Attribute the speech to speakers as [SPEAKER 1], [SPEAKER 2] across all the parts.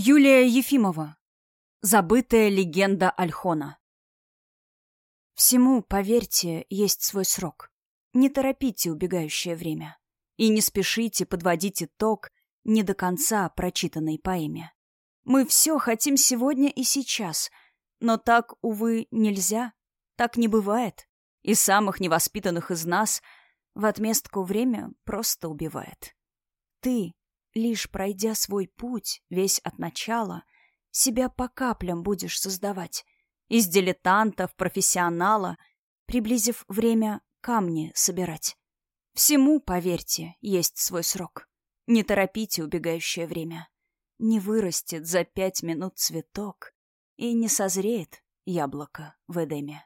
[SPEAKER 1] Юлия Ефимова. Забытая легенда Альхона. Всему, поверьте, есть свой срок. Не торопите убегающее время. И не спешите подводить итог не до конца прочитанной поэме. Мы все хотим сегодня и сейчас, но так, увы, нельзя. Так не бывает. И самых невоспитанных из нас в отместку время просто убивает. Ты, Лишь пройдя свой путь, весь от начала, себя по каплям будешь создавать. Из дилетанта в профессионала, приблизив время камни собирать. Всему, поверьте, есть свой срок. Не торопите убегающее время. Не вырастет за пять минут цветок и не созреет яблоко в Эдеме.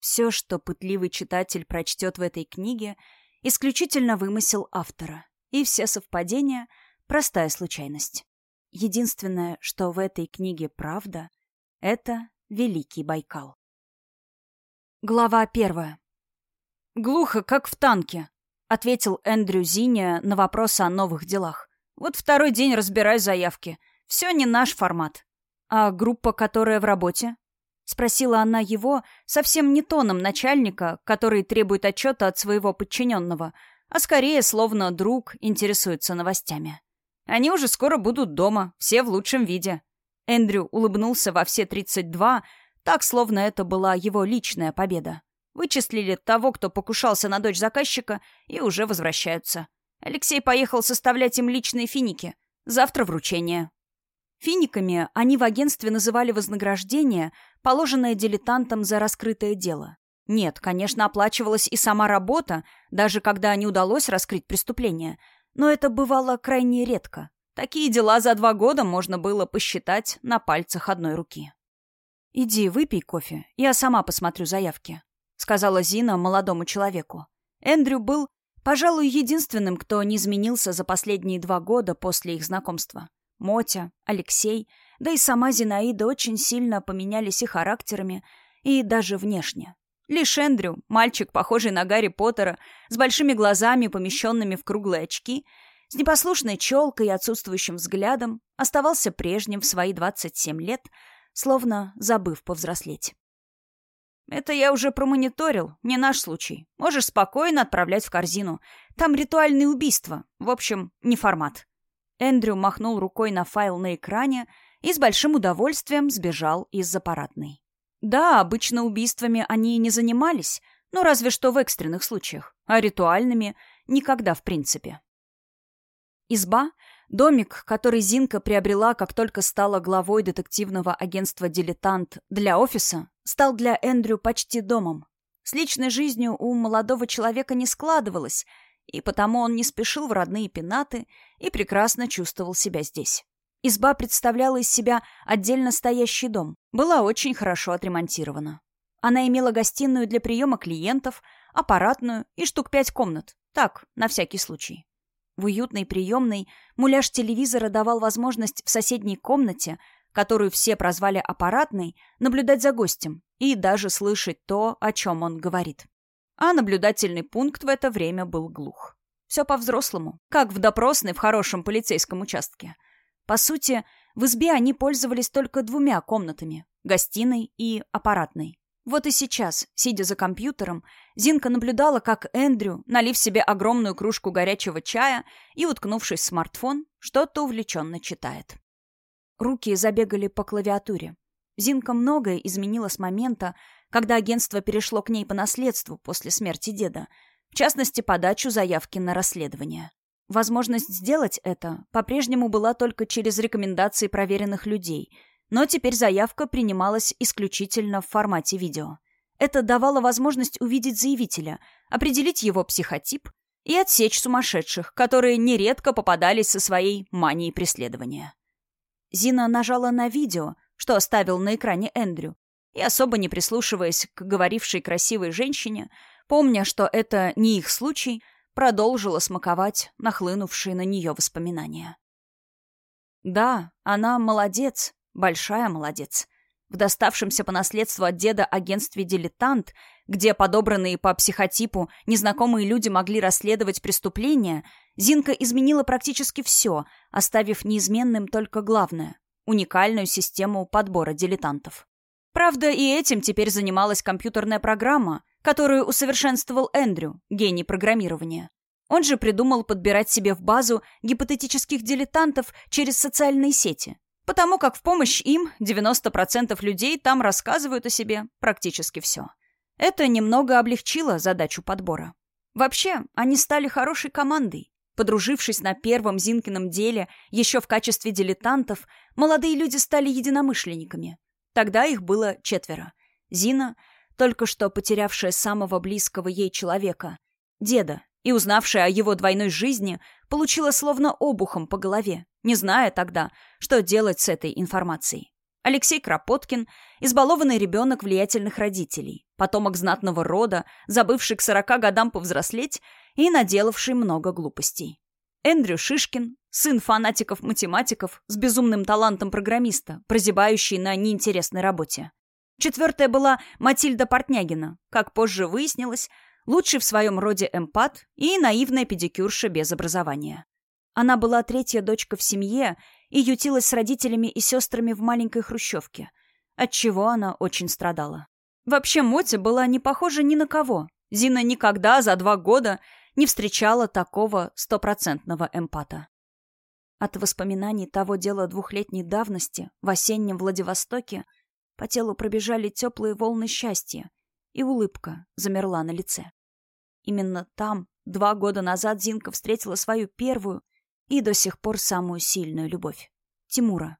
[SPEAKER 1] Все, что пытливый читатель прочтет в этой книге, исключительно вымысел автора и все совпадения — простая случайность. Единственное, что в этой книге правда, — это Великий Байкал. Глава первая. «Глухо, как в танке», — ответил Эндрю Зиня на вопрос о новых делах. «Вот второй день разбираю заявки. Все не наш формат. А группа, которая в работе?» Спросила она его совсем не тоном начальника, который требует отчета от своего подчиненного, а скорее, словно друг, интересуется новостями. Они уже скоро будут дома, все в лучшем виде. Эндрю улыбнулся во все 32, так, словно это была его личная победа. Вычислили того, кто покушался на дочь заказчика, и уже возвращаются. Алексей поехал составлять им личные финики. Завтра вручение. Финиками они в агентстве называли вознаграждение, положенное дилетантам за раскрытое дело. Нет, конечно, оплачивалась и сама работа, даже когда не удалось раскрыть преступление. Но это бывало крайне редко. Такие дела за два года можно было посчитать на пальцах одной руки. «Иди, выпей кофе, я сама посмотрю заявки», — сказала Зина молодому человеку. Эндрю был, пожалуй, единственным, кто не изменился за последние два года после их знакомства. Мотя, Алексей, да и сама Зинаида очень сильно поменялись и характерами, и даже внешне. Лишь Эндрю, мальчик, похожий на Гарри Поттера, с большими глазами, помещенными в круглые очки, с непослушной челкой и отсутствующим взглядом, оставался прежним в свои 27 лет, словно забыв повзрослеть. «Это я уже промониторил, не наш случай. Можешь спокойно отправлять в корзину. Там ритуальные убийства. В общем, не формат». Эндрю махнул рукой на файл на экране и с большим удовольствием сбежал из аппаратной. Да, обычно убийствами они и не занимались, ну разве что в экстренных случаях, а ритуальными никогда в принципе. Изба — домик, который Зинка приобрела, как только стала главой детективного агентства «Дилетант» для офиса, стал для Эндрю почти домом. С личной жизнью у молодого человека не складывалось, и потому он не спешил в родные пенаты и прекрасно чувствовал себя здесь. Изба представляла из себя отдельно стоящий дом, была очень хорошо отремонтирована. Она имела гостиную для приема клиентов, аппаратную и штук пять комнат. Так, на всякий случай. В уютной приемной муляж телевизора давал возможность в соседней комнате, которую все прозвали аппаратной, наблюдать за гостем и даже слышать то, о чем он говорит. А наблюдательный пункт в это время был глух. Все по-взрослому, как в допросной в хорошем полицейском участке – по сути, в избе они пользовались только двумя комнатами — гостиной и аппаратной. Вот и сейчас, сидя за компьютером, Зинка наблюдала, как Эндрю, налив себе огромную кружку горячего чая и, уткнувшись в смартфон, что-то увлеченно читает. Руки забегали по клавиатуре. Зинка многое изменила с момента, когда агентство перешло к ней по наследству после смерти деда, в частности, подачу заявки на расследование. Возможность сделать это по-прежнему была только через рекомендации проверенных людей, но теперь заявка принималась исключительно в формате видео. Это давало возможность увидеть заявителя, определить его психотип и отсечь сумасшедших, которые нередко попадались со своей манией преследования. Зина нажала на видео, что оставил на экране Эндрю, и, особо не прислушиваясь к говорившей красивой женщине, помня, что это не их случай, продолжила смаковать нахлынувшие на нее воспоминания. Да, она молодец, большая молодец. В доставшемся по наследству от деда агентстве «Дилетант» где подобранные по психотипу незнакомые люди могли расследовать преступления, Зинка изменила практически все, оставив неизменным только главное — уникальную систему подбора дилетантов. Правда, и этим теперь занималась компьютерная программа, которую усовершенствовал Эндрю, гений программирования. Он же придумал подбирать себе в базу гипотетических дилетантов через социальные сети, потому как в помощь им 90% людей там рассказывают о себе практически все. Это немного облегчило задачу подбора. Вообще, они стали хорошей командой. Подружившись на первом Зинкином деле еще в качестве дилетантов, молодые люди стали единомышленниками. Тогда их было четверо. Зина, только что потерявшая самого близкого ей человека, деда, и узнавшая о его двойной жизни, получила словно обухом по голове, не зная тогда, что делать с этой информацией. Алексей Кропоткин – избалованный ребенок влиятельных родителей, потомок знатного рода, забывший к сорока годам повзрослеть и наделавший много глупостей. Эндрю Шишкин – сын фанатиков-математиков с безумным талантом программиста, прозябающий на неинтересной работе. Четвертая была Матильда Портнягина, как позже выяснилось, лучший в своем роде эмпат и наивная педикюрша без образования. Она была третья дочка в семье и ютилась с родителями и сестрами в маленькой хрущевке, от чего она очень страдала. Вообще Мотя была не похожа ни на кого. Зина никогда за два года не встречала такого стопроцентного эмпата. От воспоминаний того дела двухлетней давности в осеннем Владивостоке по телу пробежали теплые волны счастья, и улыбка замерла на лице. Именно там, два года назад, Зинка встретила свою первую и до сих пор самую сильную любовь — Тимура.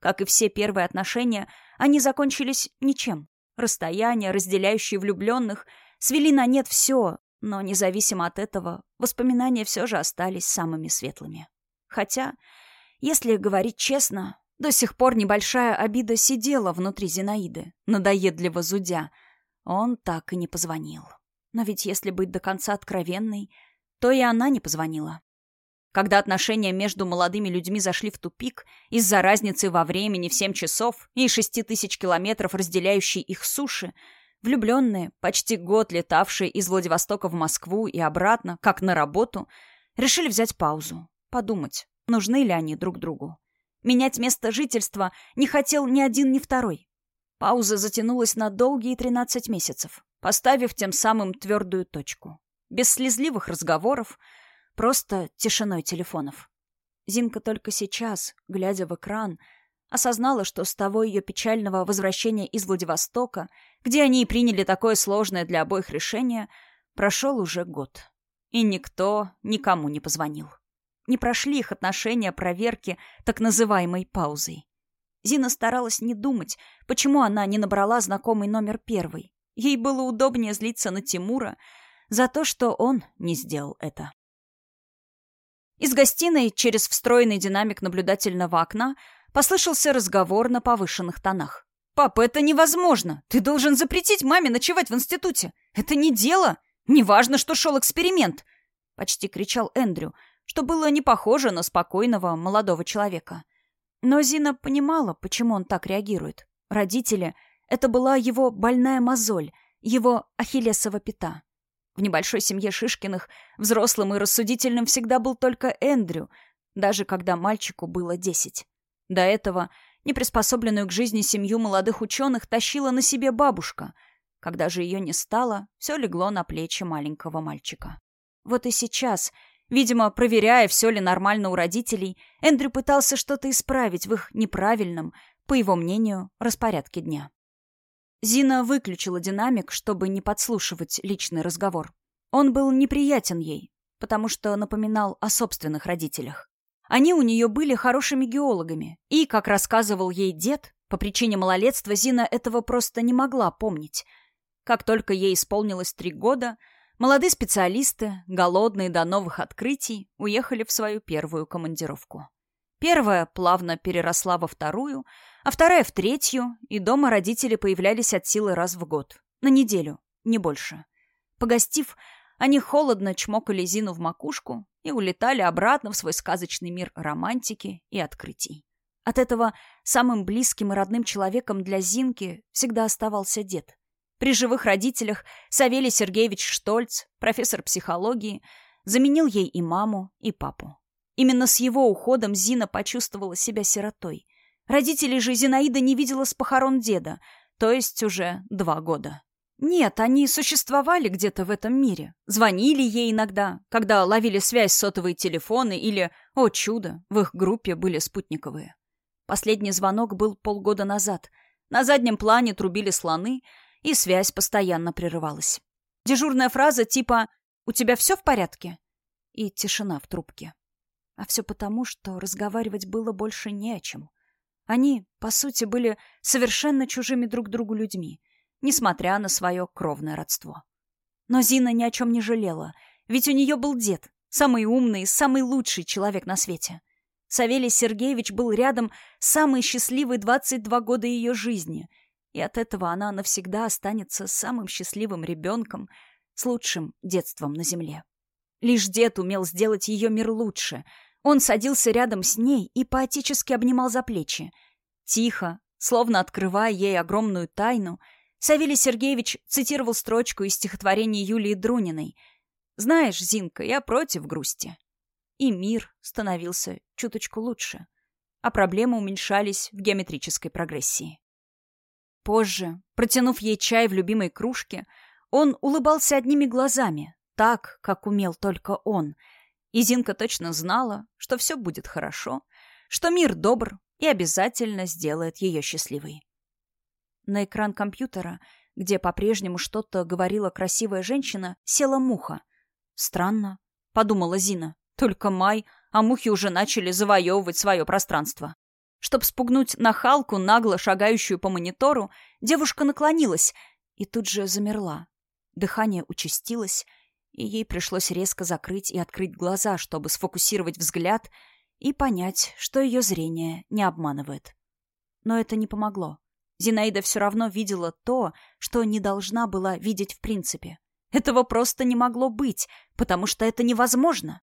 [SPEAKER 1] Как и все первые отношения, они закончились ничем. Расстояния, разделяющие влюбленных, свели на нет все, но независимо от этого, воспоминания все же остались самыми светлыми. Хотя, если говорить честно, до сих пор небольшая обида сидела внутри Зинаиды, надоедливо зудя. Он так и не позвонил. Но ведь если быть до конца откровенной, то и она не позвонила. Когда отношения между молодыми людьми зашли в тупик из-за разницы во времени в семь часов и шести тысяч километров, разделяющей их суши, влюбленные, почти год летавшие из Владивостока в Москву и обратно, как на работу, решили взять паузу, подумать, нужны ли они друг другу. Менять место жительства не хотел ни один, ни второй. Пауза затянулась на долгие тринадцать месяцев, поставив тем самым твердую точку. Без слезливых разговоров, Просто тишиной телефонов. Зинка только сейчас, глядя в экран, осознала, что с того ее печального возвращения из Владивостока, где они и приняли такое сложное для обоих решение, прошел уже год. И никто никому не позвонил. Не прошли их отношения проверки так называемой паузой. Зина старалась не думать, почему она не набрала знакомый номер первый. Ей было удобнее злиться на Тимура за то, что он не сделал это. Из гостиной через встроенный динамик наблюдательного окна послышался разговор на повышенных тонах. «Пап, это невозможно! Ты должен запретить маме ночевать в институте! Это не дело! Неважно, что шел эксперимент!» Почти кричал Эндрю, что было не похоже на спокойного молодого человека. Но Зина понимала, почему он так реагирует. Родители — это была его больная мозоль, его ахиллесова пята. В небольшой семье Шишкиных взрослым и рассудительным всегда был только Эндрю, даже когда мальчику было десять. До этого неприспособленную к жизни семью молодых ученых тащила на себе бабушка. Когда же ее не стало, все легло на плечи маленького мальчика. Вот и сейчас, видимо, проверяя, все ли нормально у родителей, Эндрю пытался что-то исправить в их неправильном, по его мнению, распорядке дня. Зина выключила динамик, чтобы не подслушивать личный разговор. Он был неприятен ей, потому что напоминал о собственных родителях. Они у нее были хорошими геологами, и, как рассказывал ей дед, по причине малолетства Зина этого просто не могла помнить. Как только ей исполнилось три года, молодые специалисты, голодные до новых открытий, уехали в свою первую командировку. Первая плавно переросла во вторую, а вторая в третью, и дома родители появлялись от силы раз в год. На неделю, не больше. Погостив, они холодно чмокали Зину в макушку и улетали обратно в свой сказочный мир романтики и открытий. От этого самым близким и родным человеком для Зинки всегда оставался дед. При живых родителях Савелий Сергеевич Штольц, профессор психологии, заменил ей и маму, и папу. Именно с его уходом Зина почувствовала себя сиротой. Родителей же Зинаида не видела с похорон деда, то есть уже два года. Нет, они существовали где-то в этом мире. Звонили ей иногда, когда ловили связь сотовые телефоны или, о чудо, в их группе были спутниковые. Последний звонок был полгода назад. На заднем плане трубили слоны, и связь постоянно прерывалась. Дежурная фраза типа «У тебя все в порядке?» и тишина в трубке. А все потому, что разговаривать было больше не о чем. Они, по сути, были совершенно чужими друг другу людьми — несмотря на свое кровное родство. Но Зина ни о чем не жалела, ведь у нее был дед, самый умный, самый лучший человек на свете. Савелий Сергеевич был рядом самые счастливые 22 года ее жизни, и от этого она навсегда останется самым счастливым ребенком с лучшим детством на земле. Лишь дед умел сделать ее мир лучше. Он садился рядом с ней и поотечески обнимал за плечи. Тихо, словно открывая ей огромную тайну — Савелий Сергеевич цитировал строчку из стихотворения Юлии Друниной «Знаешь, Зинка, я против грусти». И мир становился чуточку лучше, а проблемы уменьшались в геометрической прогрессии. Позже, протянув ей чай в любимой кружке, он улыбался одними глазами, так, как умел только он. И Зинка точно знала, что все будет хорошо, что мир добр и обязательно сделает ее счастливой. На экран компьютера, где по-прежнему что-то говорила красивая женщина, села муха. «Странно», — подумала Зина. «Только май, а мухи уже начали завоевывать свое пространство». Чтоб спугнуть нахалку, нагло шагающую по монитору, девушка наклонилась и тут же замерла. Дыхание участилось, и ей пришлось резко закрыть и открыть глаза, чтобы сфокусировать взгляд и понять, что ее зрение не обманывает. Но это не помогло. Зинаида все равно видела то, что не должна была видеть в принципе. Этого просто не могло быть, потому что это невозможно.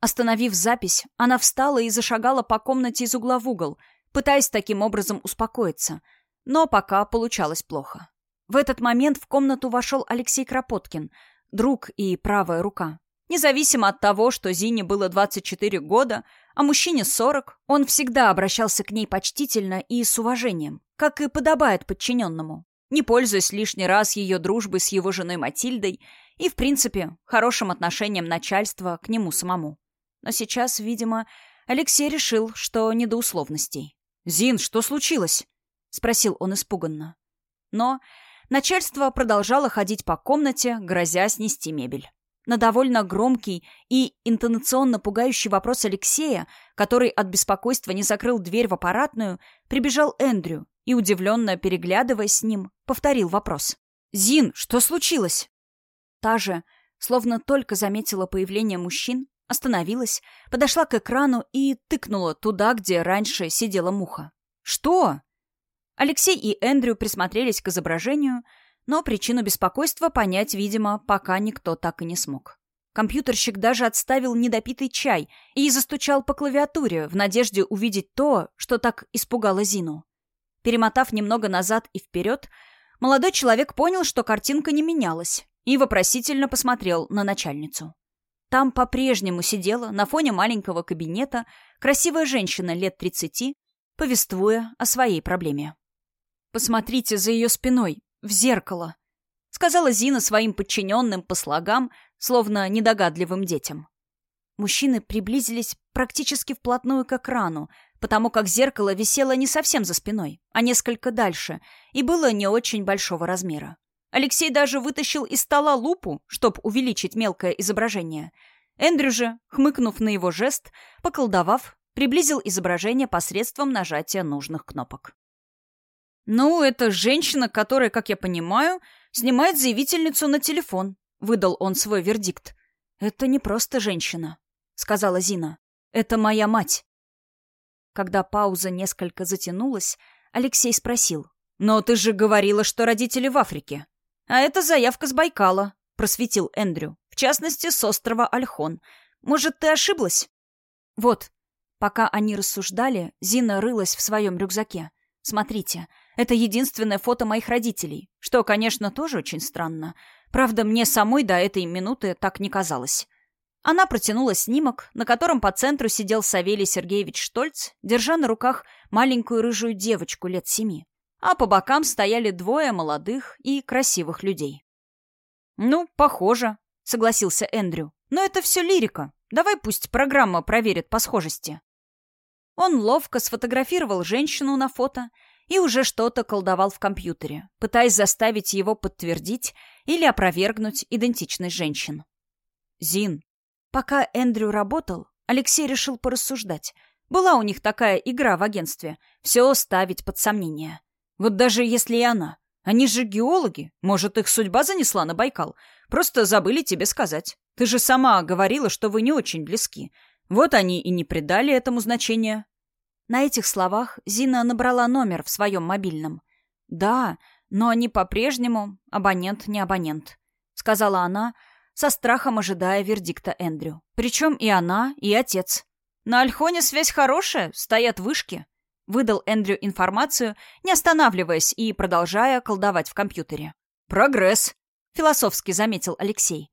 [SPEAKER 1] Остановив запись, она встала и зашагала по комнате из угла в угол, пытаясь таким образом успокоиться. Но пока получалось плохо. В этот момент в комнату вошел Алексей Кропоткин, друг и правая рука. Независимо от того, что Зине было 24 года, а мужчине 40, он всегда обращался к ней почтительно и с уважением как и подобает подчиненному, не пользуясь лишний раз ее дружбой с его женой Матильдой и, в принципе, хорошим отношением начальства к нему самому. Но сейчас, видимо, Алексей решил, что не до условностей. «Зин, что случилось?» — спросил он испуганно. Но начальство продолжало ходить по комнате, грозя снести мебель. На довольно громкий и интонационно пугающий вопрос Алексея, который от беспокойства не закрыл дверь в аппаратную, прибежал Эндрю и, удивленно переглядываясь с ним, повторил вопрос. «Зин, что случилось?» Та же, словно только заметила появление мужчин, остановилась, подошла к экрану и тыкнула туда, где раньше сидела муха. «Что?» Алексей и Эндрю присмотрелись к изображению, но причину беспокойства понять, видимо, пока никто так и не смог. Компьютерщик даже отставил недопитый чай и застучал по клавиатуре в надежде увидеть то, что так испугало Зину. Перемотав немного назад и вперед, молодой человек понял, что картинка не менялась, и вопросительно посмотрел на начальницу. Там по-прежнему сидела на фоне маленького кабинета красивая женщина лет тридцати, повествуя о своей проблеме. «Посмотрите за ее спиной, в зеркало», — сказала Зина своим подчиненным по слогам, словно недогадливым детям. Мужчины приблизились практически вплотную к экрану, потому как зеркало висело не совсем за спиной, а несколько дальше, и было не очень большого размера. Алексей даже вытащил из стола лупу, чтобы увеличить мелкое изображение. Эндрю же, хмыкнув на его жест, поколдовав, приблизил изображение посредством нажатия нужных кнопок. «Ну, это женщина, которая, как я понимаю, снимает заявительницу на телефон», — выдал он свой вердикт. «Это не просто женщина», — сказала Зина. «Это моя мать». Когда пауза несколько затянулась, Алексей спросил. «Но ты же говорила, что родители в Африке». «А это заявка с Байкала», — просветил Эндрю. «В частности, с острова Альхон. Может, ты ошиблась?» «Вот». Пока они рассуждали, Зина рылась в своем рюкзаке. Смотрите, это единственное фото моих родителей, что, конечно, тоже очень странно. Правда, мне самой до этой минуты так не казалось. Она протянула снимок, на котором по центру сидел Савелий Сергеевич Штольц, держа на руках маленькую рыжую девочку лет семи, а по бокам стояли двое молодых и красивых людей. «Ну, похоже», — согласился Эндрю. «Но это все лирика. Давай пусть программа проверит по схожести». Он ловко сфотографировал женщину на фото и уже что-то колдовал в компьютере, пытаясь заставить его подтвердить или опровергнуть идентичность женщин. «Зин». Пока Эндрю работал, Алексей решил порассуждать. Была у них такая игра в агентстве — все ставить под сомнение. Вот даже если и она. Они же геологи. Может, их судьба занесла на Байкал. Просто забыли тебе сказать. Ты же сама говорила, что вы не очень близки. Вот они и не придали этому значения. На этих словах Зина набрала номер в своем мобильном. «Да, но они по-прежнему абонент не абонент», — сказала она, со страхом ожидая вердикта Эндрю. «Причем и она, и отец. На Альхоне связь хорошая, стоят вышки», — выдал Эндрю информацию, не останавливаясь и продолжая колдовать в компьютере. «Прогресс», — философски заметил Алексей.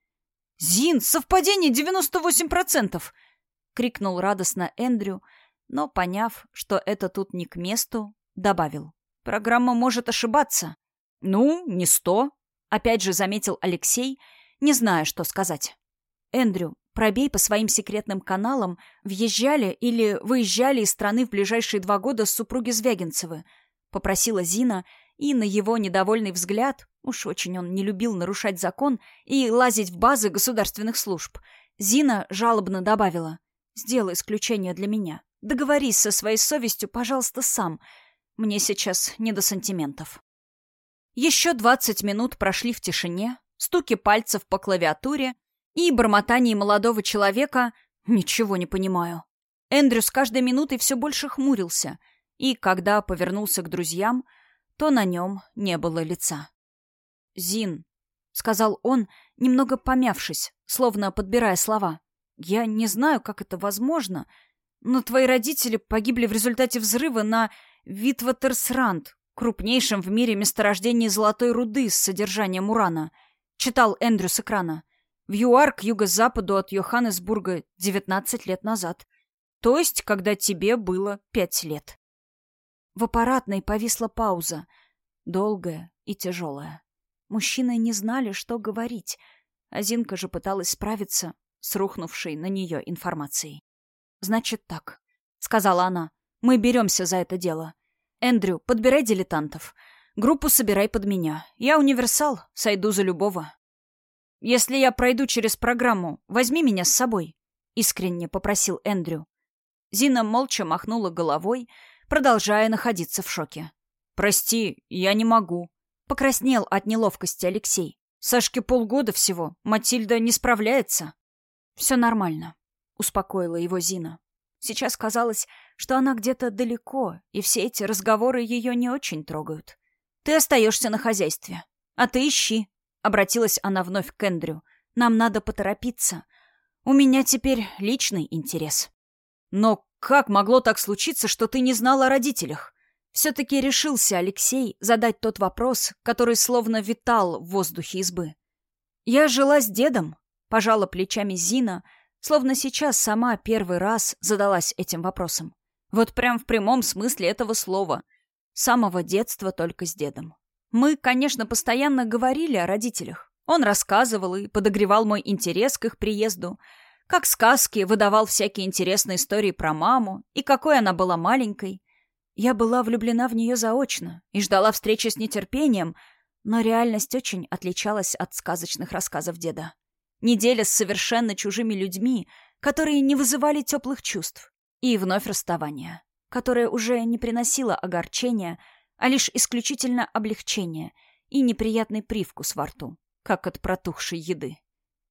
[SPEAKER 1] «Зин, совпадение 98%!» — крикнул радостно Эндрю, — но, поняв, что это тут не к месту, добавил. «Программа может ошибаться». «Ну, не сто», — опять же заметил Алексей, не зная, что сказать. «Эндрю, пробей по своим секретным каналам, въезжали или выезжали из страны в ближайшие два года супруги Звягинцевы», — попросила Зина, и на его недовольный взгляд, уж очень он не любил нарушать закон и лазить в базы государственных служб, Зина жалобно добавила «Сделай исключение для меня. Договорись со своей совестью, пожалуйста, сам. Мне сейчас не до сантиментов. Еще двадцать минут прошли в тишине, стуки пальцев по клавиатуре и бормотании молодого человека «Ничего не понимаю». Эндрю с каждой минутой все больше хмурился, и, когда повернулся к друзьям, то на нем не было лица. «Зин», — сказал он, немного помявшись, словно подбирая слова, — «я не знаю, как это возможно», — но твои родители погибли в результате взрыва на Витватерсранд, крупнейшем в мире месторождении золотой руды с содержанием урана. Читал Эндрю с экрана. В ЮАР к юго-западу от Йоханнесбурга 19 лет назад. То есть, когда тебе было 5 лет. В аппаратной повисла пауза. Долгая и тяжелая. Мужчины не знали, что говорить. Азинка же пыталась справиться с рухнувшей на нее информацией. «Значит так», — сказала она. «Мы беремся за это дело. Эндрю, подбирай дилетантов. Группу собирай под меня. Я универсал, сойду за любого». «Если я пройду через программу, возьми меня с собой», — искренне попросил Эндрю. Зина молча махнула головой, продолжая находиться в шоке. «Прости, я не могу», — покраснел от неловкости Алексей. «Сашке полгода всего, Матильда не справляется». «Все нормально успокоила его Зина. Сейчас казалось, что она где-то далеко, и все эти разговоры ее не очень трогают. «Ты остаешься на хозяйстве. А ты ищи», — обратилась она вновь к Эндрю. «Нам надо поторопиться. У меня теперь личный интерес». «Но как могло так случиться, что ты не знала о родителях?» Все-таки решился Алексей задать тот вопрос, который словно витал в воздухе избы. «Я жила с дедом», — пожала плечами Зина, — Словно сейчас сама первый раз задалась этим вопросом. Вот прям в прямом смысле этого слова. С самого детства только с дедом. Мы, конечно, постоянно говорили о родителях. Он рассказывал и подогревал мой интерес к их приезду. Как сказки выдавал всякие интересные истории про маму и какой она была маленькой. Я была влюблена в нее заочно и ждала встречи с нетерпением, но реальность очень отличалась от сказочных рассказов деда. Неделя с совершенно чужими людьми, которые не вызывали теплых чувств. И вновь расставание, которое уже не приносило огорчения, а лишь исключительно облегчение и неприятный привкус во рту, как от протухшей еды.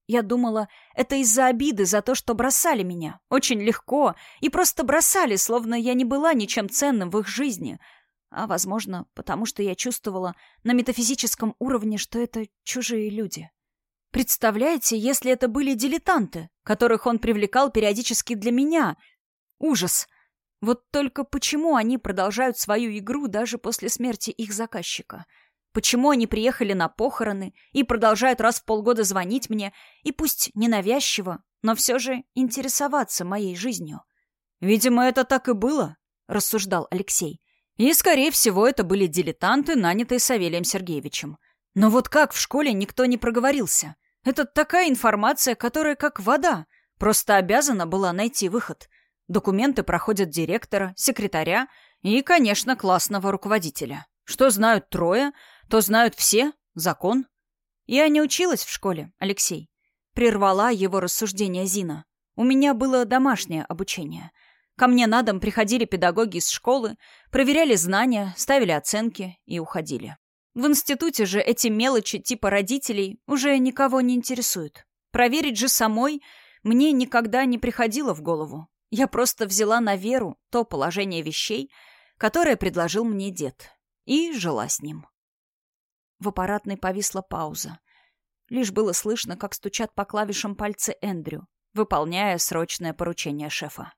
[SPEAKER 1] Я думала, это из-за обиды за то, что бросали меня. Очень легко. И просто бросали, словно я не была ничем ценным в их жизни. А, возможно, потому что я чувствовала на метафизическом уровне, что это чужие люди. Представляете, если это были дилетанты, которых он привлекал периодически для меня? Ужас! Вот только почему они продолжают свою игру даже после смерти их заказчика? Почему они приехали на похороны и продолжают раз в полгода звонить мне, и пусть ненавязчиво, но все же интересоваться моей жизнью?
[SPEAKER 2] «Видимо, это так и было», — рассуждал Алексей. «И, скорее всего, это были дилетанты, нанятые Савелием Сергеевичем. Но вот как в школе никто не проговорился? Это такая информация, которая как вода. Просто обязана была найти выход. Документы проходят директора, секретаря и, конечно, классного руководителя. Что знают трое, то знают все. Закон.
[SPEAKER 1] Я не училась в школе, Алексей. Прервала его рассуждение Зина. У меня было домашнее обучение. Ко мне на дом приходили педагоги из школы, проверяли знания, ставили оценки и уходили. В институте же эти мелочи типа родителей уже никого не интересуют. Проверить же самой мне никогда не приходило в голову. Я просто взяла на веру то положение вещей, которое предложил мне дед, и жила с ним. В аппаратной повисла пауза. Лишь было слышно, как стучат по клавишам пальцы Эндрю, выполняя срочное поручение шефа.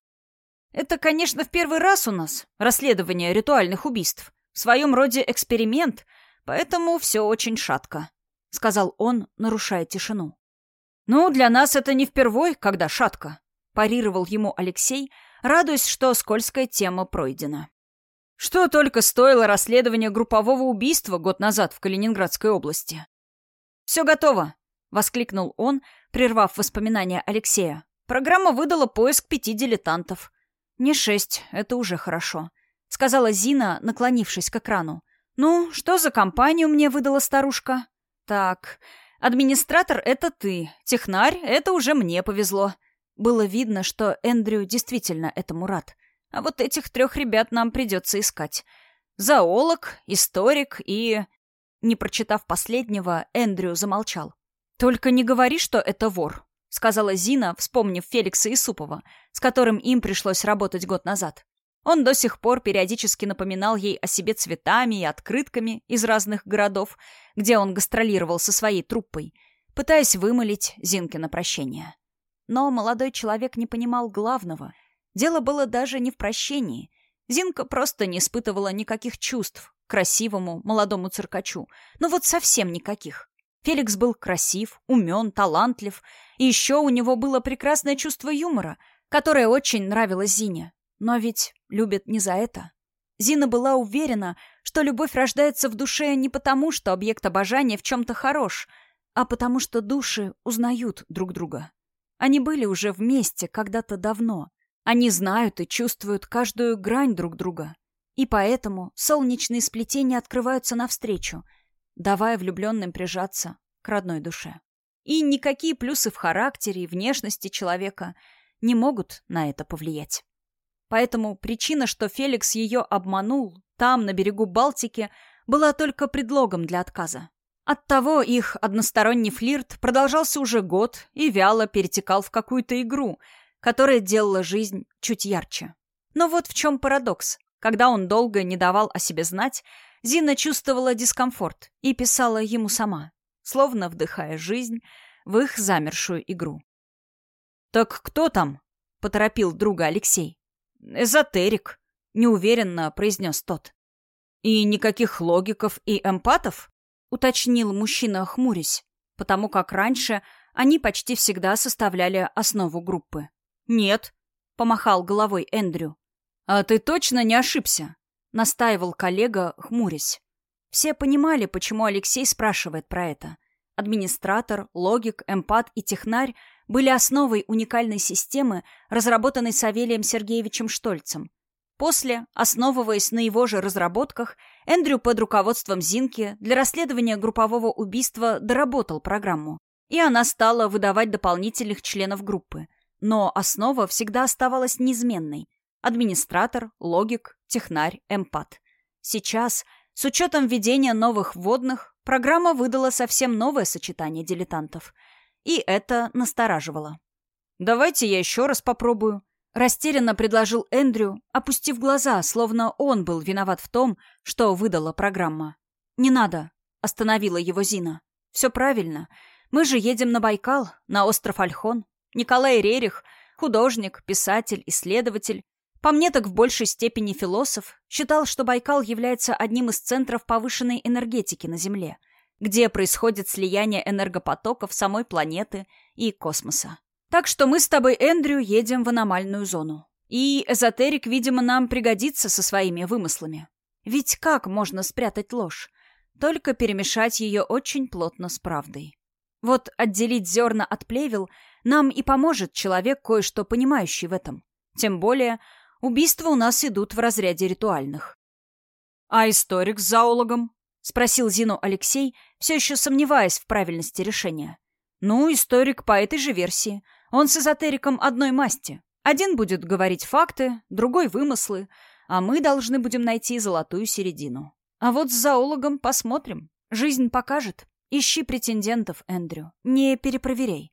[SPEAKER 1] «Это, конечно, в первый раз у нас расследование ритуальных убийств. В своем роде эксперимент — Поэтому все очень шатко», — сказал он, нарушая тишину. «Ну, для нас это не впервой, когда шатко», — парировал ему Алексей, радуясь, что скользкая тема пройдена. «Что только стоило расследование группового убийства год назад в Калининградской области?» «Все готово», — воскликнул он, прервав воспоминания Алексея. «Программа выдала поиск пяти дилетантов». «Не шесть, это уже хорошо», — сказала Зина, наклонившись к экрану. «Ну, что за компанию мне выдала старушка?» «Так, администратор — это ты, технарь — это уже мне повезло». Было видно, что Эндрю действительно этому рад. А вот этих трех ребят нам придется искать. Зоолог, историк и... Не прочитав последнего, Эндрю замолчал. «Только не говори, что это вор», — сказала Зина, вспомнив Феликса Исупова, с которым им пришлось работать год назад. Он до сих пор периодически напоминал ей о себе цветами и открытками из разных городов, где он гастролировал со своей труппой, пытаясь вымолить Зинке на прощение. Но молодой человек не понимал главного. Дело было даже не в прощении. Зинка просто не испытывала никаких чувств к красивому молодому циркачу. Ну вот совсем никаких. Феликс был красив, умен, талантлив, и еще у него было прекрасное чувство юмора, которое очень нравилось Зине. Но ведь любят не за это. Зина была уверена, что любовь рождается в душе не потому, что объект обожания в чем-то хорош, а потому что души узнают друг друга. Они были уже вместе когда-то давно. Они знают и чувствуют каждую грань друг друга. И поэтому солнечные сплетения открываются навстречу, давая влюбленным прижаться к родной душе. И никакие плюсы в характере и внешности человека не могут на это повлиять. Поэтому причина, что Феликс ее обманул, там, на берегу Балтики, была только предлогом для отказа. Оттого их односторонний флирт продолжался уже год и вяло перетекал в какую-то игру, которая делала жизнь чуть ярче. Но вот в чем парадокс. Когда он долго не давал о себе знать, Зина чувствовала дискомфорт и писала ему сама, словно вдыхая жизнь в их замершую игру. «Так кто там?» — поторопил друга Алексей. «Эзотерик», — неуверенно произнес тот. «И никаких логиков и эмпатов?» — уточнил мужчина, хмурясь, потому как раньше они почти всегда составляли основу группы. «Нет», — помахал головой Эндрю. «А ты точно не ошибся?» — настаивал коллега, хмурясь. Все понимали, почему Алексей спрашивает про это. Администратор, логик, эмпат и технарь были основой уникальной системы, разработанной Савелием Сергеевичем Штольцем. После, основываясь на его же разработках, Эндрю под руководством Зинки для расследования группового убийства доработал программу, и она стала выдавать дополнительных членов группы. Но основа всегда оставалась неизменной – администратор, логик, технарь, эмпат. Сейчас, с учетом введения новых вводных, программа выдала совсем новое сочетание дилетантов – и это настораживало. «Давайте я еще раз попробую», — растерянно предложил Эндрю, опустив глаза, словно он был виноват в том, что выдала программа. «Не надо», — остановила его Зина. «Все правильно. Мы же едем на Байкал, на остров Альхон. Николай Рерих — художник, писатель, исследователь. По мне так в большей степени философ считал, что Байкал является одним из центров повышенной энергетики на Земле, где происходит слияние энергопотоков самой планеты и космоса. Так что мы с тобой, Эндрю, едем в аномальную зону. И эзотерик, видимо, нам пригодится со своими вымыслами. Ведь как можно спрятать ложь? Только перемешать ее очень плотно с правдой. Вот отделить зерна от плевел нам и поможет человек, кое-что понимающий в этом. Тем более, убийства у нас идут в разряде ритуальных.
[SPEAKER 2] «А историк с зоологом?»
[SPEAKER 1] — спросил Зину Алексей, все еще сомневаясь в правильности решения.
[SPEAKER 2] «Ну, историк по этой же версии. Он с эзотериком одной масти. Один будет говорить факты, другой — вымыслы, а мы должны будем найти золотую середину. А вот с зоологом посмотрим. Жизнь покажет. Ищи претендентов, Эндрю. Не перепроверяй.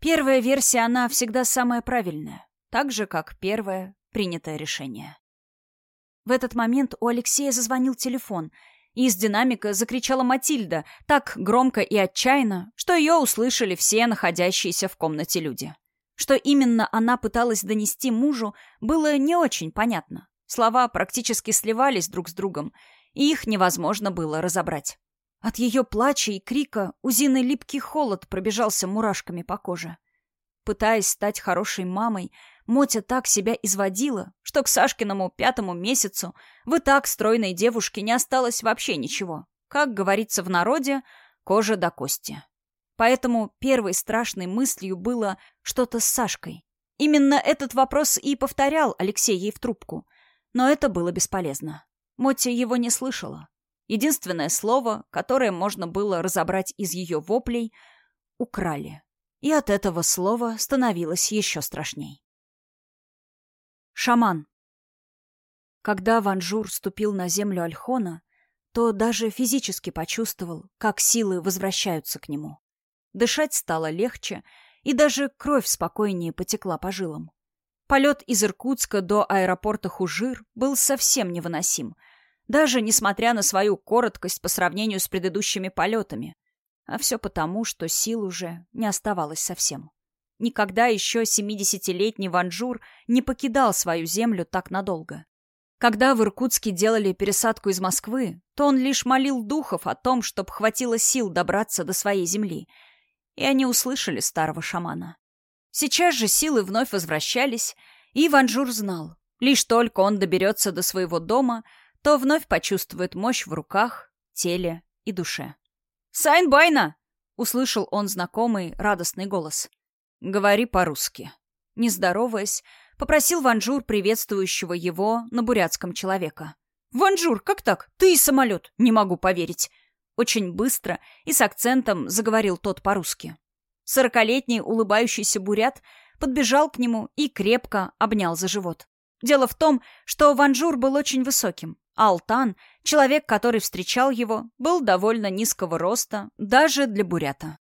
[SPEAKER 2] Первая версия, она всегда самая правильная. Так же, как первое принятое решение.
[SPEAKER 1] В этот момент у Алексея зазвонил телефон, из динамика закричала Матильда так громко и отчаянно, что ее услышали все находящиеся в комнате люди. Что именно она пыталась донести мужу, было не очень понятно. Слова практически сливались друг с другом, и их невозможно было разобрать. От ее плача и крика у Зины липкий холод пробежался мурашками по коже. Пытаясь стать хорошей мамой, Мотя так себя изводила, что к Сашкиному пятому месяцу в и так стройной девушке не осталось вообще ничего. Как говорится в народе, кожа до кости. Поэтому первой страшной мыслью было что-то с Сашкой. Именно этот вопрос и повторял Алексей ей в трубку. Но это было бесполезно. Мотя его не слышала. Единственное слово, которое можно было разобрать из ее воплей — «украли». И от этого слова становилось еще страшней. Шаман. Когда Ванжур ступил на землю Ольхона, то даже физически почувствовал, как силы возвращаются к нему. Дышать стало легче, и даже кровь спокойнее потекла по жилам. Полет из Иркутска до аэропорта Хужир был совсем невыносим, даже несмотря на свою короткость по сравнению с предыдущими полетами. А все потому, что сил уже не оставалось совсем. Никогда еще 70-летний Ванжур не покидал свою землю так надолго. Когда в Иркутске делали пересадку из Москвы, то он лишь молил духов о том, чтобы хватило сил добраться до своей земли. И они услышали старого шамана. Сейчас же силы вновь возвращались, и Ванжур знал, лишь только он доберется до своего дома, то вновь почувствует мощь в руках, теле и душе. «Сайн байна!» — услышал он знакомый радостный голос. «Говори по-русски». Не здороваясь, попросил Ванжур приветствующего его на бурятском человека. «Ванжур, как так? Ты и самолет! Не могу поверить!» Очень быстро и с акцентом заговорил тот по-русски. Сорокалетний улыбающийся бурят подбежал к нему и крепко обнял за живот. Дело в том, что Ванжур был очень высоким, а Алтан, человек, который встречал его, был довольно низкого роста, даже для бурята.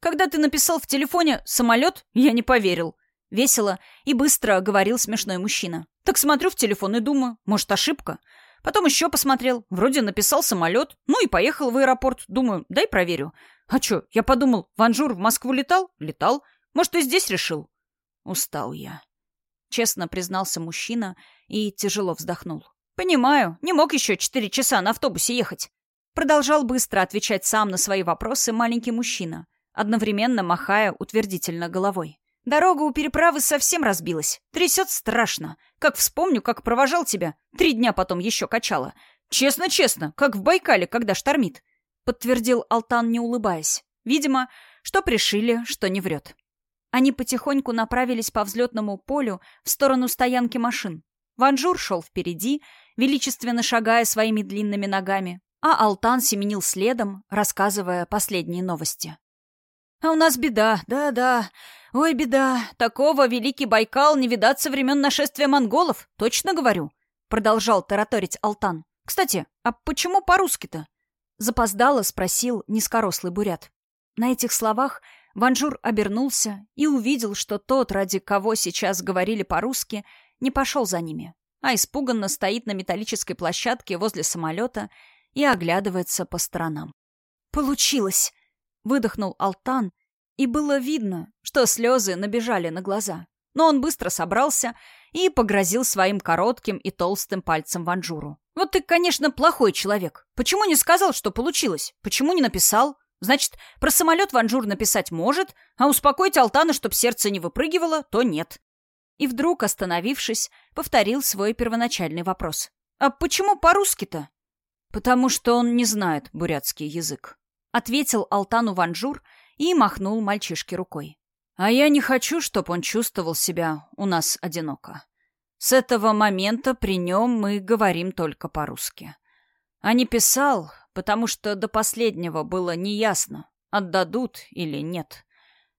[SPEAKER 1] Когда ты написал в телефоне «самолет», я не поверил. Весело и быстро говорил смешной мужчина. Так смотрю в телефон и думаю, может, ошибка. Потом еще посмотрел. Вроде написал самолет. Ну и поехал в аэропорт. Думаю, дай проверю. А что, я подумал, Ванжур в Москву летал? Летал. Может, и здесь решил? Устал я. Честно признался мужчина и тяжело вздохнул. Понимаю, не мог еще четыре часа на автобусе ехать. Продолжал быстро отвечать сам на свои вопросы маленький мужчина одновременно махая утвердительно головой. Дорога у переправы совсем разбилась. Трясет страшно. Как вспомню, как провожал тебя. Три дня потом еще качало. Честно-честно, как в Байкале, когда штормит. Подтвердил Алтан, не улыбаясь. Видимо, чтоб решили, что не врет. Они потихоньку направились по взлетному полю в сторону стоянки машин. Ванжур шел впереди, величественно шагая своими длинными ногами, а Алтан семенил следом, рассказывая последние новости. А у нас беда, да-да. Ой, беда. Такого Великий Байкал не видал со времен нашествия монголов, точно говорю. Продолжал тараторить Алтан. Кстати, а почему по-русски-то? Запоздало спросил низкорослый бурят. На этих словах Ванжур обернулся и увидел, что тот, ради кого сейчас говорили по-русски, не пошел за ними, а испуганно стоит на металлической площадке возле самолета и оглядывается по сторонам. «Получилось!» Выдохнул Алтан, и было видно, что слезы набежали на глаза. Но он быстро собрался и погрозил своим коротким и толстым пальцем Ванжуру. «Вот ты, конечно, плохой человек. Почему не сказал, что получилось? Почему не написал? Значит, про самолет Ванжур написать может, а успокоить Алтана, чтоб сердце не выпрыгивало, то нет». И вдруг, остановившись, повторил свой первоначальный вопрос. «А почему по-русски-то?» «Потому что он не знает бурятский язык», — ответил Алтану Ванжур и махнул мальчишке рукой. А я не хочу, чтобы он чувствовал себя у нас одиноко. С этого момента при нем мы говорим только по-русски. А не писал, потому что до последнего было неясно, отдадут или нет.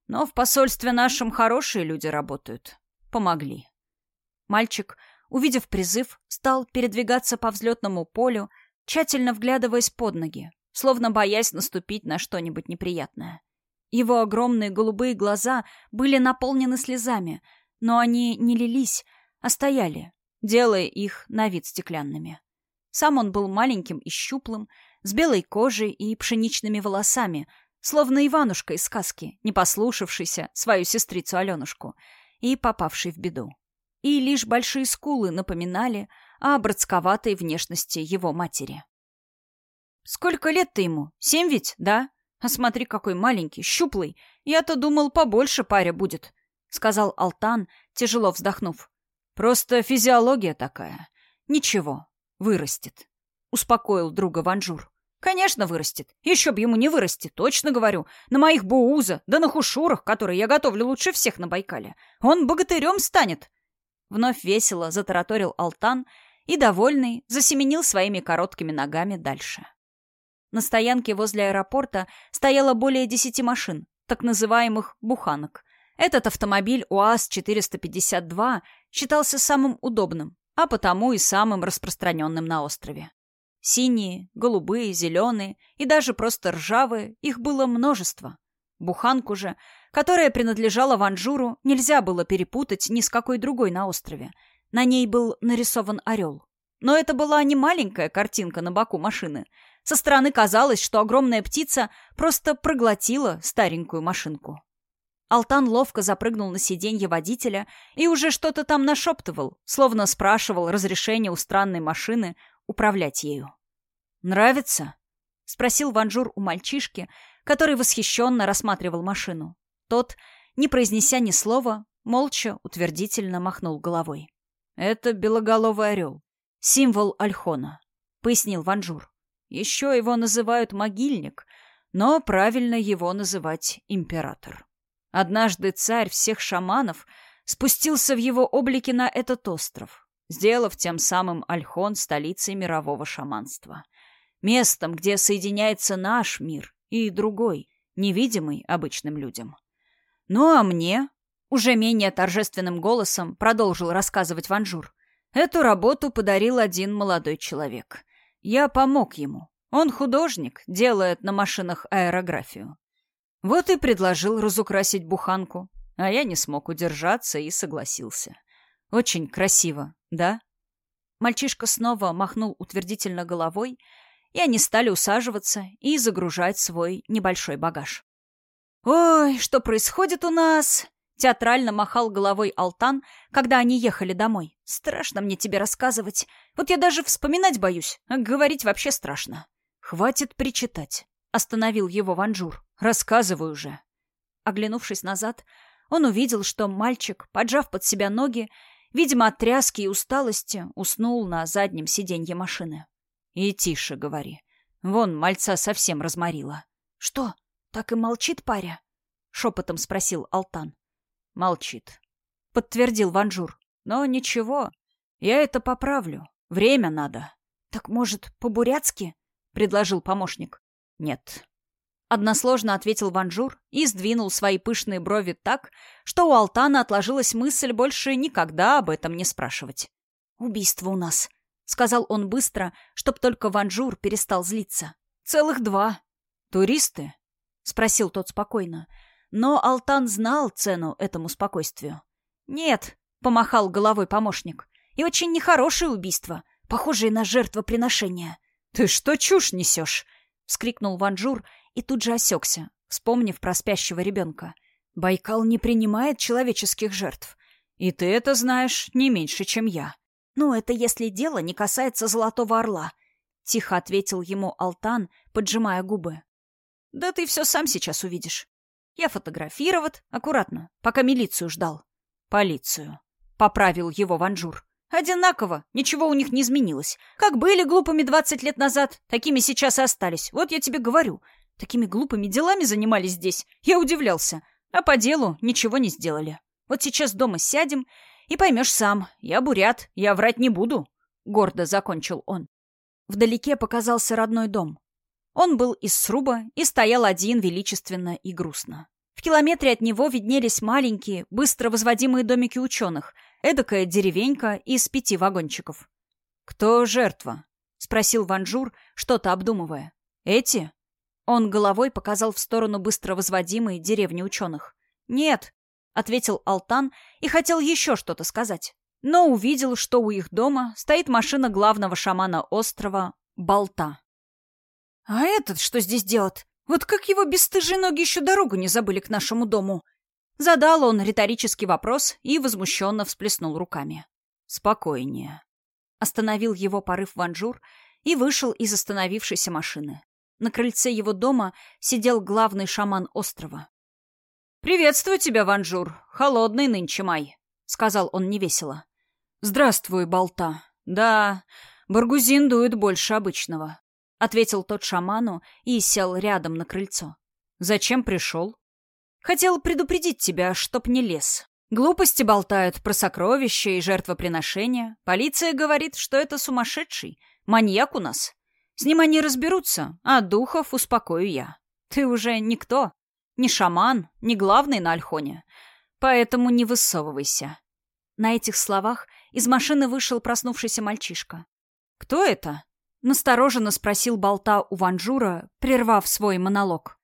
[SPEAKER 1] Но в посольстве нашем хорошие люди работают. Помогли. Мальчик, увидев призыв, стал передвигаться по взлетному полю, тщательно вглядываясь под ноги, словно боясь наступить на что-нибудь неприятное. Его огромные голубые глаза были наполнены слезами, но они не лились, а стояли, делая их на вид стеклянными. Сам он был маленьким и щуплым, с белой кожей и пшеничными волосами, словно Иванушка из сказки, не послушавшийся свою сестрицу Аленушку и попавший в беду. И лишь большие скулы напоминали о братсковатой внешности его матери. «Сколько лет-то ему? Семь ведь, да?» А смотри, какой маленький, щуплый. Я-то думал, побольше паря будет, — сказал Алтан, тяжело вздохнув. Просто физиология такая. Ничего, вырастет. Успокоил друга Ванжур. Конечно, вырастет. Еще б ему не вырасти, точно говорю. На моих буузах, да на хушурах, которые я готовлю лучше всех на Байкале. Он богатырем станет. Вновь весело затараторил Алтан и, довольный, засеменил своими короткими ногами дальше. На стоянке возле аэропорта стояло более десяти машин, так называемых «буханок». Этот автомобиль УАЗ-452 считался самым удобным, а потому и самым распространенным на острове. Синие, голубые, зеленые и даже просто ржавые, их было множество. Буханку же, которая принадлежала Ванжуру, нельзя было перепутать ни с какой другой на острове. На ней был нарисован орел. Но это была не маленькая картинка на боку машины — со стороны казалось, что огромная птица просто проглотила старенькую машинку. Алтан ловко запрыгнул на сиденье водителя и уже что-то там нашептывал, словно спрашивал разрешение у странной машины управлять ею. «Нравится?» — спросил Ванжур у мальчишки, который восхищенно рассматривал машину. Тот, не произнеся ни слова, молча, утвердительно махнул головой. «Это белоголовый орел, символ Ольхона», — пояснил Ванжур. Еще его называют могильник, но правильно его называть император. Однажды царь всех шаманов спустился в его облике на этот остров, сделав тем самым Ольхон столицей мирового шаманства. Местом, где соединяется наш мир и другой, невидимый обычным людям. Ну а мне, уже менее торжественным голосом, продолжил рассказывать Ванжур, эту работу подарил один молодой человек — я помог ему. Он художник, делает на машинах аэрографию. Вот и предложил разукрасить буханку, а я не смог удержаться и согласился. Очень красиво, да? Мальчишка снова махнул утвердительно головой, и они стали усаживаться и загружать свой небольшой багаж. «Ой, что происходит у нас?» Театрально махал головой Алтан, когда они ехали домой. «Страшно мне тебе рассказывать. Вот я даже вспоминать боюсь, а говорить вообще страшно». «Хватит причитать», — остановил его Ванжур. «Рассказывай уже». Оглянувшись назад, он увидел, что мальчик, поджав под себя ноги, видимо, от тряски и усталости, уснул на заднем сиденье машины. «И тише говори. Вон, мальца совсем разморило». «Что, так и молчит паря?» — шепотом спросил Алтан. Молчит. Подтвердил Ванжур. Но ничего, я это поправлю. Время надо. Так, может, по-бурятски? Предложил помощник. Нет. Односложно ответил Ванжур и сдвинул свои пышные брови так, что у Алтана отложилась мысль больше никогда об этом не спрашивать. «Убийство у нас», — сказал он быстро, чтоб только Ванжур перестал злиться. «Целых два». «Туристы?» — спросил тот спокойно. Но Алтан знал цену этому спокойствию. «Нет», — помахал головой помощник, — «и очень нехорошее убийство, похожее на жертвоприношение». «Ты что чушь несешь?» — вскрикнул Ванжур и тут же осекся, вспомнив про спящего ребенка. «Байкал не принимает человеческих жертв.
[SPEAKER 2] И ты это знаешь не меньше, чем я.
[SPEAKER 1] Ну, это если дело не касается Золотого Орла. Тихо ответил ему Алтан, поджимая губы.
[SPEAKER 2] Да ты все сам сейчас увидишь. Я фотографировал, аккуратно, пока милицию ждал. Полицию. Поправил его Ванжур. Одинаково, ничего у них не изменилось. Как были глупыми двадцать лет назад, такими сейчас и остались. Вот я тебе говорю. Такими глупыми делами занимались здесь. Я удивлялся. А по делу ничего не сделали. Вот сейчас дома сядем и поймешь сам. Я бурят, я врать не буду. Гордо закончил он. Вдалеке показался родной дом. Он был из сруба и стоял один величественно и грустно. В километре от него виднелись маленькие, быстро возводимые домики ученых, эдакая деревенька из пяти вагончиков. «Кто жертва?» — спросил Ванжур, что-то обдумывая. «Эти?» Он головой показал в сторону быстро возводимой деревни ученых. «Нет», — ответил Алтан и хотел еще что-то сказать, но увидел, что у их дома стоит машина главного шамана острова Болта. «А этот что здесь делает? Вот как его бесстыжие ноги еще дорогу не забыли к нашему дому?» Задал он риторический вопрос и возмущенно всплеснул руками. «Спокойнее». Остановил его порыв Ванжур и вышел из остановившейся машины. На крыльце его дома сидел главный шаман острова. «Приветствую тебя, Ванжур. Холодный нынче май», — сказал он невесело. «Здравствуй, Болта. Да, Баргузин дует больше обычного ответил тот шаману и сел рядом на крыльцо. Зачем пришел? Хотел предупредить тебя, чтоб не лез. Глупости болтают про сокровища и жертвоприношения. Полиция говорит, что это сумасшедший, маньяк у нас. С ним они разберутся, а духов успокою я. Ты уже никто, ни шаман, ни главный на Альхоне. Поэтому не высовывайся. На этих словах из машины вышел проснувшийся мальчишка. «Кто это?» Настороженно спросил болта у Ванжура, прервав свой монолог.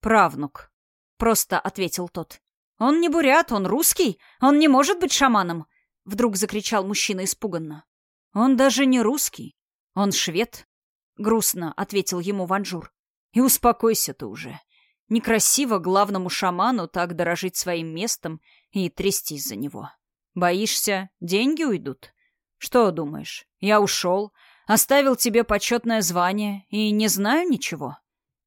[SPEAKER 2] «Правнук», — просто ответил тот. «Он не бурят, он русский, он не может быть шаманом», — вдруг закричал мужчина испуганно. «Он даже не русский, он швед», — грустно ответил ему Ванжур. «И успокойся ты уже. Некрасиво главному шаману так дорожить своим местом и трястись за него. Боишься, деньги уйдут? Что думаешь, я ушел, Оставил тебе почетное звание и не знаю ничего.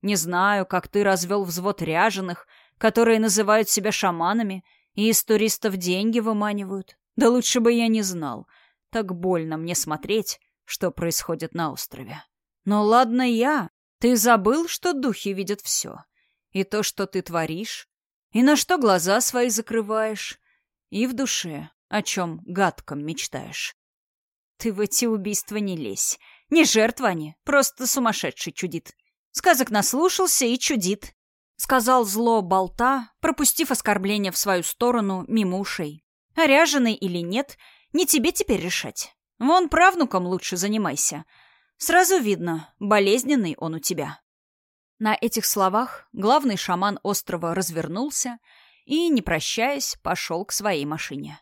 [SPEAKER 2] Не знаю, как ты развел взвод ряженых, которые называют себя шаманами и из туристов деньги выманивают. Да лучше бы я не знал. Так больно мне смотреть, что происходит на острове. Но ладно я. Ты забыл, что духи видят все. И то, что ты творишь, и на что глаза свои закрываешь, и в душе, о чем гадком мечтаешь. Ты в эти убийства не лезь. Не жертва они, просто сумасшедший чудит. Сказок наслушался и чудит. Сказал зло болта, пропустив оскорбление в свою сторону мимо ушей. Ряженый или нет, не тебе теперь решать. Вон правнуком лучше занимайся. Сразу видно, болезненный он у тебя. На этих словах главный шаман острова развернулся и, не прощаясь, пошел к своей машине.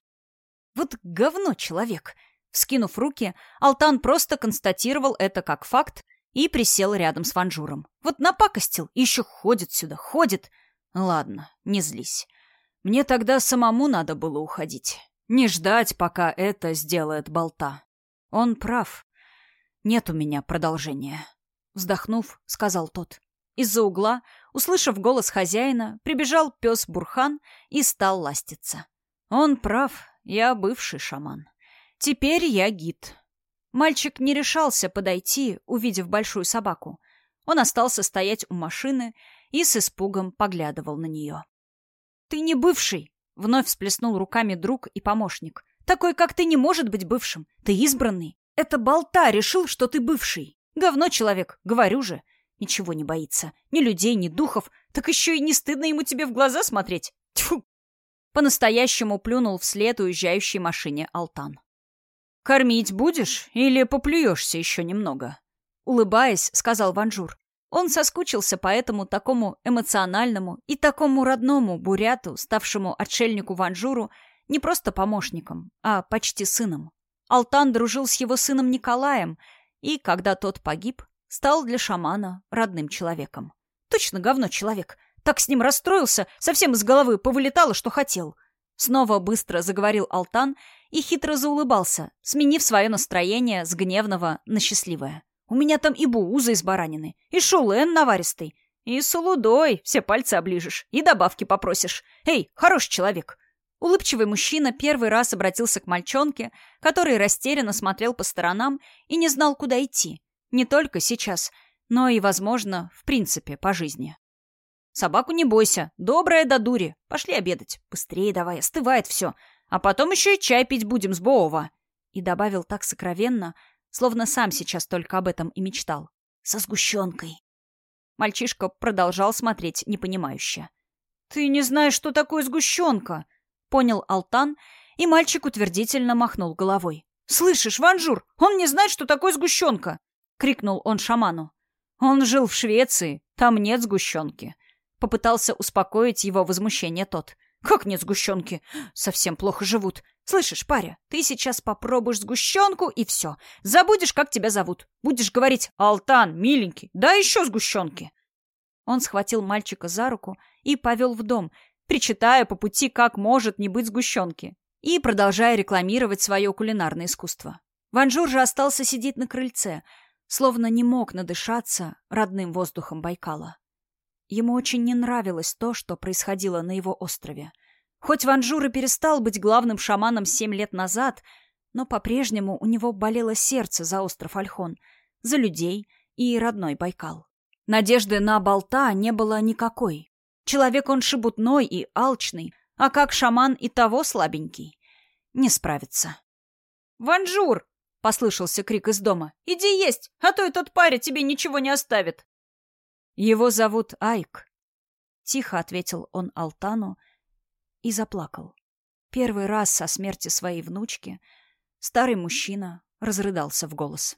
[SPEAKER 2] Вот говно человек — Вскинув руки, Алтан просто констатировал это как факт и присел рядом с Ванжуром. Вот напакостил, еще ходит сюда, ходит. Ладно, не злись. Мне тогда самому надо было уходить. Не ждать, пока это сделает болта. Он прав. Нет у меня продолжения. Вздохнув, сказал тот. Из-за угла, услышав голос хозяина, прибежал пес Бурхан и стал ластиться. Он прав, я бывший шаман. Теперь я гид. Мальчик не решался подойти, увидев большую собаку. Он остался стоять у машины и с испугом поглядывал на нее. «Ты не бывший!» — вновь всплеснул руками друг и помощник. «Такой, как ты, не может быть бывшим. Ты избранный. Это болта решил, что ты бывший. Говно человек, говорю же. Ничего не боится. Ни людей, ни духов. Так еще и не стыдно ему тебе в глаза смотреть. Тьфу!» По-настоящему плюнул вслед уезжающей машине Алтан. «Кормить будешь или поплюешься еще немного?» Улыбаясь, сказал Ванжур. Он соскучился по этому такому эмоциональному и такому родному буряту, ставшему отшельнику Ванжуру не просто помощником, а почти сыном. Алтан дружил с его сыном Николаем и, когда тот погиб, стал для шамана родным человеком. Точно говно человек. Так с ним расстроился, совсем из головы повылетало, что хотел.
[SPEAKER 1] Снова быстро заговорил Алтан и хитро заулыбался, сменив свое настроение с гневного на счастливое. «У меня там и бууза из баранины, и шулен наваристый, и солудой, все пальцы оближешь, и добавки попросишь. Эй, хороший человек!» Улыбчивый мужчина первый раз обратился к мальчонке, который растерянно смотрел по сторонам и не знал, куда идти. Не только сейчас, но и, возможно, в принципе, по жизни. Собаку не бойся, добрая до дури. Пошли обедать. Быстрее давай, остывает все. А потом еще и чай пить будем с Боова. И добавил так сокровенно, словно сам сейчас только об этом и мечтал. Со сгущенкой. Мальчишка продолжал смотреть непонимающе. «Ты не знаешь, что такое сгущенка?» Понял Алтан, и мальчик утвердительно махнул головой. «Слышишь, Ванжур, он не знает, что такое сгущенка!» — крикнул он шаману. «Он жил в Швеции, там нет сгущенки. Попытался успокоить его возмущение тот. «Как нет сгущенки? Совсем плохо живут. Слышишь, паря, ты сейчас попробуешь сгущенку, и все. Забудешь, как тебя зовут. Будешь говорить «Алтан, миленький, дай еще сгущенки». Он схватил мальчика за руку и повел в дом, причитая по пути, как может не быть сгущенки, и продолжая рекламировать свое кулинарное искусство. Ванжур же остался сидеть на крыльце, словно не мог надышаться родным воздухом Байкала. Ему очень не нравилось то, что происходило на его острове. Хоть Ванжур и перестал быть главным шаманом семь лет назад, но по-прежнему у него болело сердце за остров Ольхон, за людей и родной Байкал. Надежды на Болта не было никакой. Человек он шебутной и алчный, а как шаман и того слабенький. Не справится. «Ванжур!» — послышался крик из дома. «Иди есть, а то этот паря тебе ничего не оставит!» «Его зовут Айк», — тихо ответил он Алтану и заплакал. Первый раз со смерти своей внучки старый мужчина разрыдался в голос.